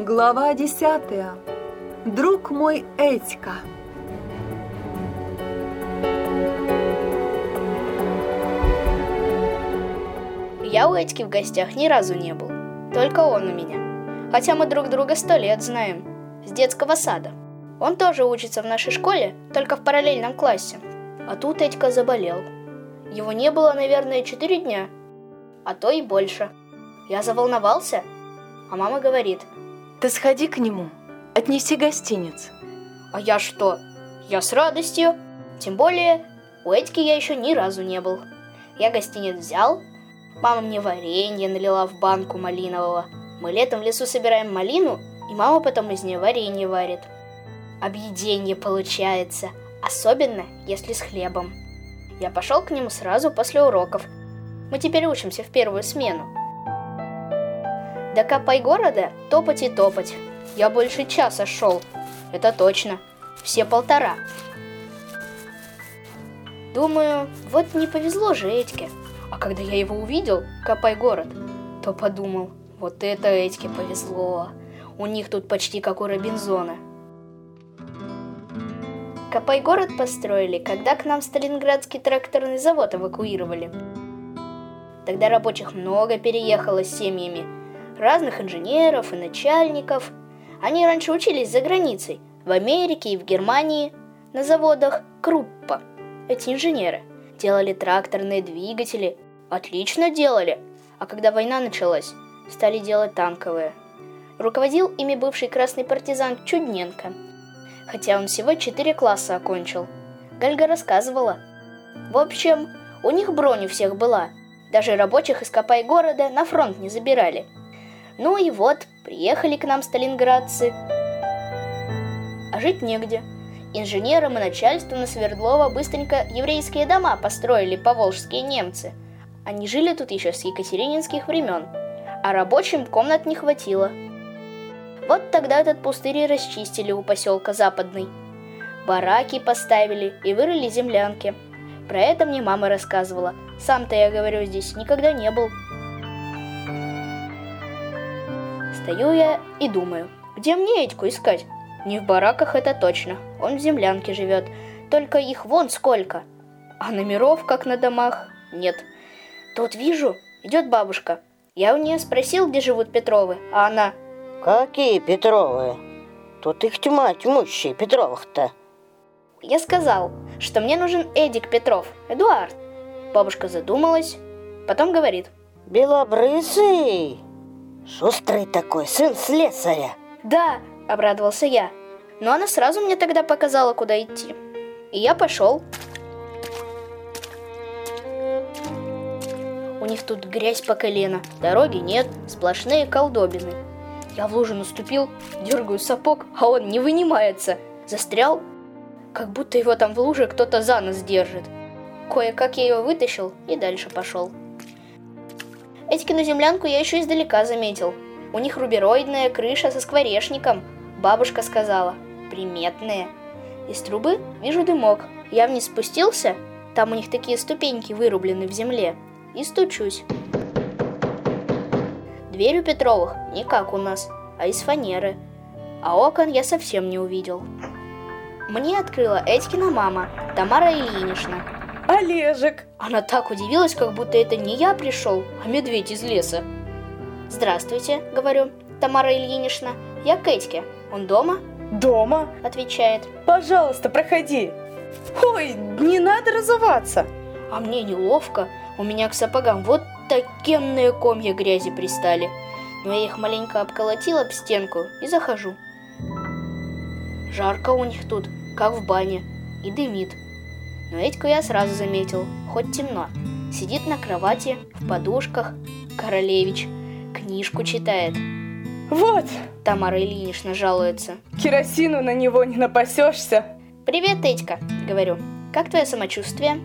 Глава десятая. Друг мой Этька. Я у Этьки в гостях ни разу не был. Только он у меня. Хотя мы друг друга сто лет знаем. С детского сада. Он тоже учится в нашей школе, только в параллельном классе. А тут Этька заболел. Его не было, наверное, четыре дня. А то и больше. Я заволновался. А мама говорит. Ты сходи к нему, отнеси гостиниц. А я что? Я с радостью. Тем более, у Этьки я еще ни разу не был. Я гостиниц взял, Мама мне варенье налила в банку малинового. Мы летом в лесу собираем малину, и мама потом из нее варенье варит. Объедение получается, особенно если с хлебом. Я пошел к нему сразу после уроков. Мы теперь учимся в первую смену. До Капай города топать и топать. Я больше часа шел. Это точно. Все полтора. Думаю, вот не повезло же Этьке. А когда я его увидел, Копай город, то подумал, вот это Этьке повезло. У них тут почти как у Робинзона. Копай город построили, когда к нам Сталинградский тракторный завод эвакуировали. Тогда рабочих много переехало с семьями, разных инженеров и начальников. Они раньше учились за границей, в Америке и в Германии, на заводах Круппа. Эти инженеры делали тракторные двигатели. Отлично делали. А когда война началась, стали делать танковые. Руководил ими бывший красный партизан Чудненко. Хотя он всего четыре класса окончил. Гальга рассказывала. В общем, у них бронь всех была. Даже рабочих из Копай города на фронт не забирали. Ну и вот, приехали к нам сталинградцы. А жить негде – Инженерам и начальству на Свердлова быстренько еврейские дома построили поволжские немцы. Они жили тут еще с екатерининских времен, а рабочим комнат не хватило. Вот тогда этот пустырь и расчистили у поселка Западный. Бараки поставили и вырыли землянки. Про это мне мама рассказывала. Сам-то, я говорю, здесь никогда не был. Стою я и думаю, где мне Этьку искать? Не в бараках это точно. Он в землянке живет. Только их вон сколько. А номеров, как на домах, нет. Тут вижу, идет бабушка. Я у нее спросил, где живут Петровы, а она... Какие Петровы? Тут их тьма тьмущие, Петровых-то. Я сказал, что мне нужен Эдик Петров, Эдуард. Бабушка задумалась, потом говорит. Белобрысый? Шустрый такой, сын слесаря. Да, обрадовался я. Но она сразу мне тогда показала, куда идти. И я пошел. У них тут грязь по колено, дороги нет, сплошные колдобины. Я в лужу наступил, дергаю сапог, а он не вынимается. Застрял, как будто его там в луже кто-то за нос держит. Кое-как я его вытащил и дальше пошел. Этикину землянку я еще издалека заметил. У них рубероидная крыша со скворечником – Бабушка сказала, приметные. Из трубы вижу дымок. Я вниз спустился, там у них такие ступеньки вырублены в земле, и стучусь. Дверь у Петровых не как у нас, а из фанеры. А окон я совсем не увидел. Мне открыла Этькина мама, Тамара Ильинична. Олежек! Она так удивилась, как будто это не я пришел, а медведь из леса. «Здравствуйте», — говорю, Тамара Ильинична, я Кэтьке, он дома? Дома? Отвечает. Пожалуйста, проходи. Ой, не надо разуваться. А мне неловко. У меня к сапогам вот такенные комья грязи пристали. Но я их маленько обколотила об стенку и захожу. Жарко у них тут, как в бане, и дымит. Но Этьку я сразу заметил, хоть темно. Сидит на кровати, в подушках, королевич, книжку читает. Вот, Тамара Ильинична жалуется. Керосину на него не напасешься. Привет, Этька, говорю. Как твое самочувствие?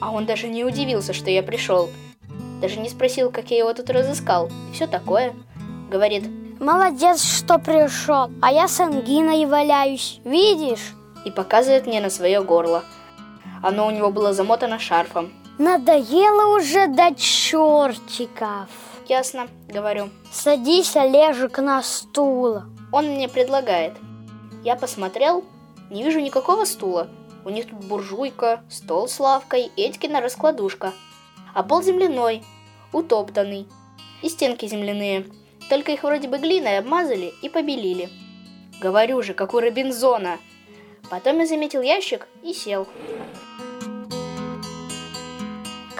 А он даже не удивился, что я пришел. Даже не спросил, как я его тут разыскал. И все такое. Говорит. Молодец, что пришел. А я с ангиной валяюсь. Видишь? И показывает мне на свое горло. Оно у него было замотано шарфом. Надоело уже до чертиков. Ясно, говорю. Садись, Олежек, на стул. Он мне предлагает. Я посмотрел, не вижу никакого стула. У них тут буржуйка, стол с лавкой, Этькина раскладушка. А пол земляной, утоптанный. И стенки земляные. Только их вроде бы глиной обмазали и побелили. Говорю же, как у Робинзона. Потом я заметил ящик и сел.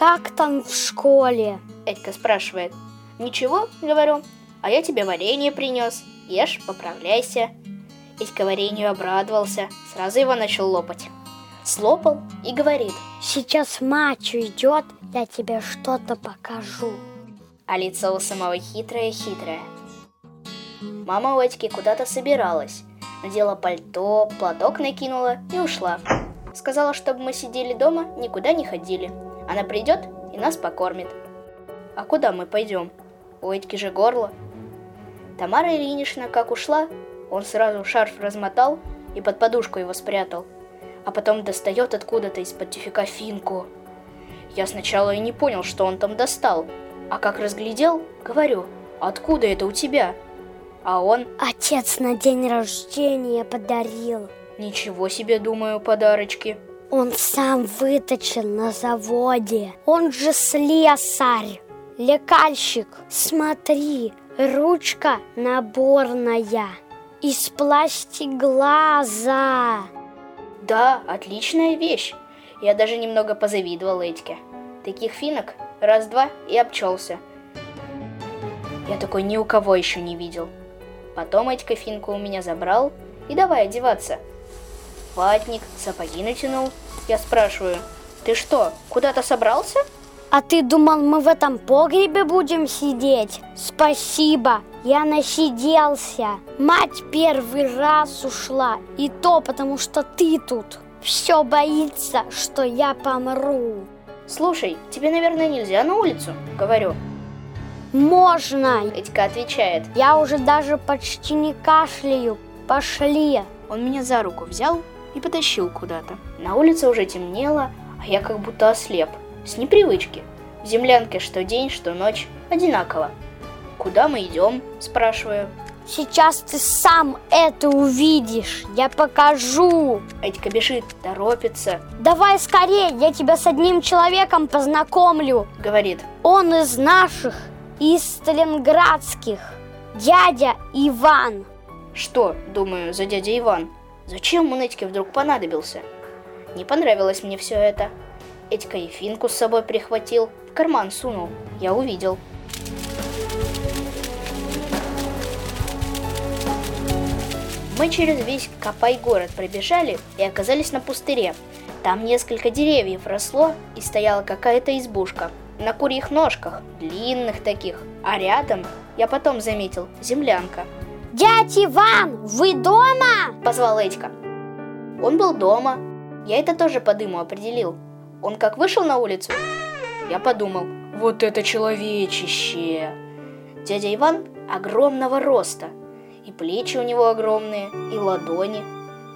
Как там в школе? Этька спрашивает. Ничего, говорю, а я тебе варенье принес. Ешь, поправляйся. Этька варенью обрадовался, сразу его начал лопать. Слопал и говорит. Сейчас матч идет, я тебе что-то покажу. А лицо у самого хитрое-хитрое. Мама у Этьки куда-то собиралась. Надела пальто, платок накинула и ушла. Сказала, чтобы мы сидели дома, никуда не ходили. Она придет и нас покормит. А куда мы пойдем? У Этьки же горло. Тамара Ильинична как ушла, он сразу шарф размотал и под подушку его спрятал. А потом достает откуда-то из-под тюфяка финку. Я сначала и не понял, что он там достал. А как разглядел, говорю, откуда это у тебя? А он, Отец на день рождения подарил. ничего себе, думаю, подарочки. Он сам выточил на заводе. Он же слесарь. Лекальщик, смотри, ручка наборная. Из пластиглаза. Да, отличная вещь. Я даже немного позавидовал Этьке. Таких финок раз-два и обчелся. Я такой ни у кого еще не видел. Потом Этька финку у меня забрал и давай одеваться. Ватник, сапоги натянул. Я спрашиваю, ты что, куда-то собрался? А ты думал, мы в этом погребе будем сидеть? Спасибо, я насиделся. Мать первый раз ушла, и то потому, что ты тут. Все боится, что я помру. Слушай, тебе, наверное, нельзя на улицу, говорю. Можно. Этька отвечает. Я уже даже почти не кашляю. Пошли. Он меня за руку взял и потащил куда-то. На улице уже темнело, а я как будто ослеп. С непривычки. В землянке что день, что ночь одинаково. Куда мы идем? Спрашиваю. Сейчас ты сам это увидишь. Я покажу. Этька бежит, торопится, Давай скорее, я тебя с одним человеком познакомлю. говорит. Он из наших, из сталинградских. Дядя Иван. Что, думаю, за дядя Иван? Зачем он Этьке вдруг понадобился? Не понравилось мне все это. Этька и финку с собой прихватил, в карман сунул. Я увидел. Мы через весь Копай город пробежали и оказались на пустыре. Там несколько деревьев росло и стояла какая-то избушка. На курьих ножках, длинных таких. А рядом, я потом заметил, землянка. Дядь Иван, вы дома? Позвал Этька. Он был дома. Я это тоже по дыму определил. Он как вышел на улицу, я подумал, вот это человечище. Дядя Иван огромного роста. И плечи у него огромные, и ладони.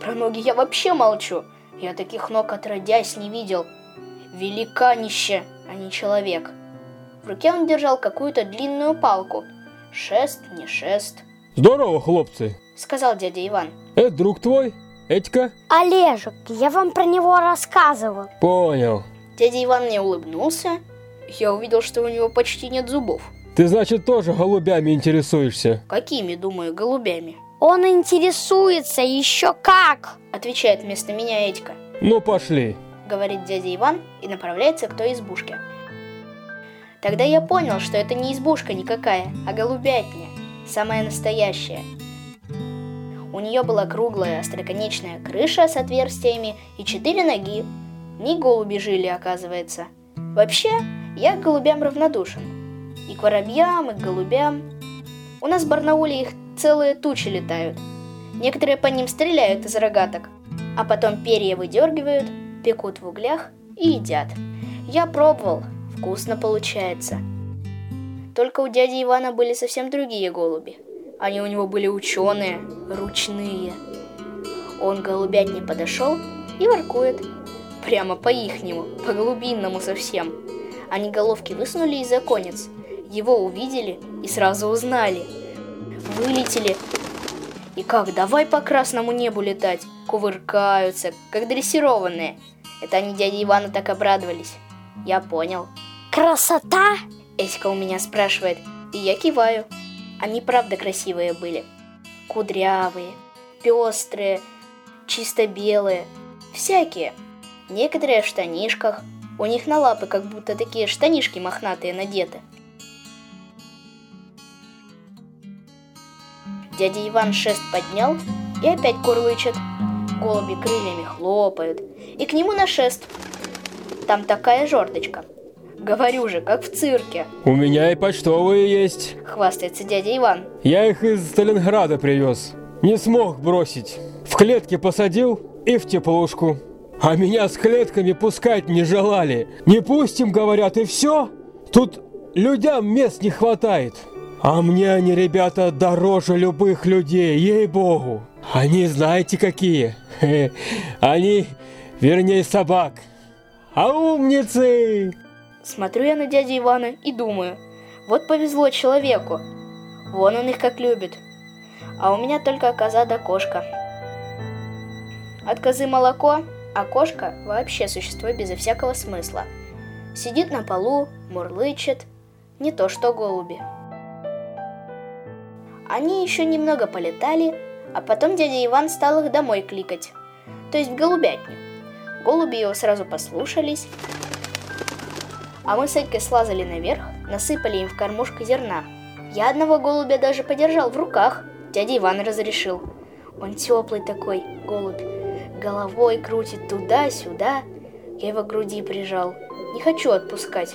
Про ноги я вообще молчу. Я таких ног отродясь не видел. Великанище, а не человек. В руке он держал какую-то длинную палку. Шест, не шест, Здорово, хлопцы. сказал дядя Иван. Это друг твой? Этька? Олежек, я вам про него рассказывал. Понял. Дядя Иван мне улыбнулся. Я увидел, что у него почти нет зубов. Ты, значит, тоже голубями интересуешься? Какими, думаю, голубями? Он интересуется еще как. Отвечает вместо меня Этька. Ну, пошли. Говорит дядя Иван и направляется к той избушке. Тогда я понял, что это не избушка никакая, а голубятня. Самая настоящая. У нее была круглая остроконечная крыша с отверстиями и четыре ноги. Не голуби жили, оказывается. Вообще, я к голубям равнодушен. И к воробьям, и к голубям. У нас в Барнауле их целые тучи летают. Некоторые по ним стреляют из рогаток, а потом перья выдергивают, пекут в углях и едят. Я пробовал, вкусно получается. Только у дяди Ивана были совсем другие голуби. Они у него были ученые, ручные. Он к голубятне подошел и воркует. Прямо по-ихнему, по-голубинному совсем. Они головки высунули из оконец. его увидели и сразу узнали. Вылетели. И как, давай по красному небу летать. Кувыркаются, как дрессированные. Это они дяде Ивану так обрадовались. Я понял. Красота? Этика у меня спрашивает, и я киваю. Они правда красивые были. Кудрявые, пестрые, чисто белые, всякие. Некоторые в штанишках, у них на лапы как будто такие штанишки мохнатые надеты. Дядя Иван шест поднял и опять курлычет. Голуби крыльями хлопают. И к нему на шест. Там такая жердочка. Говорю же, как в цирке, У меня и почтовые есть. хвастается дядя Иван. Я их из Сталинграда привез. Не смог бросить. В клетке посадил и в теплушку. А меня с клетками пускать не желали. Не пустим, говорят, и все. Тут людям мест не хватает. А мне они, ребята, дороже любых людей, ей-богу. Они знаете какие? Они, вернее, собак. А умницы! Смотрю я на дядю Ивана и думаю, вот повезло человеку. Вон он их как любит. А у меня только коза да кошка. От козы молоко, а кошка вообще существо безо всякого смысла. Сидит на полу, мурлычет, не то что голуби. Они еще немного полетали, а потом дядя Иван стал их домой кликать, то есть в голубятню. Голуби его сразу послушались, а мы с Элькой слазали наверх, насыпали им в кормушку зерна. Я одного голубя даже подержал в руках, дядя Иван разрешил. Он теплый такой, голубь, головой крутит туда-сюда. Я его к груди прижал. Не хочу отпускать,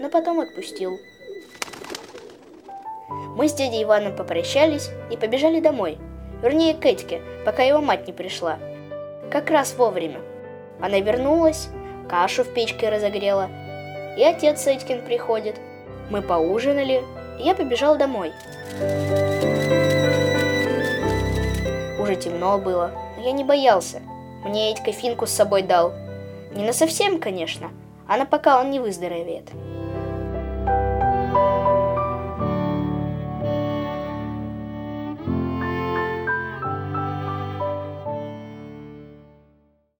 но потом отпустил. Мы с дядей Иваном попрощались и побежали домой. Вернее, к Этьке, пока его мать не пришла. Как раз вовремя. Она вернулась, кашу в печке разогрела, и отец Этькин приходит. Мы поужинали, и я побежал домой. Уже темно было, но я не боялся. Мне Этька финку с собой дал. Не на совсем, конечно, а на пока он не выздоровеет.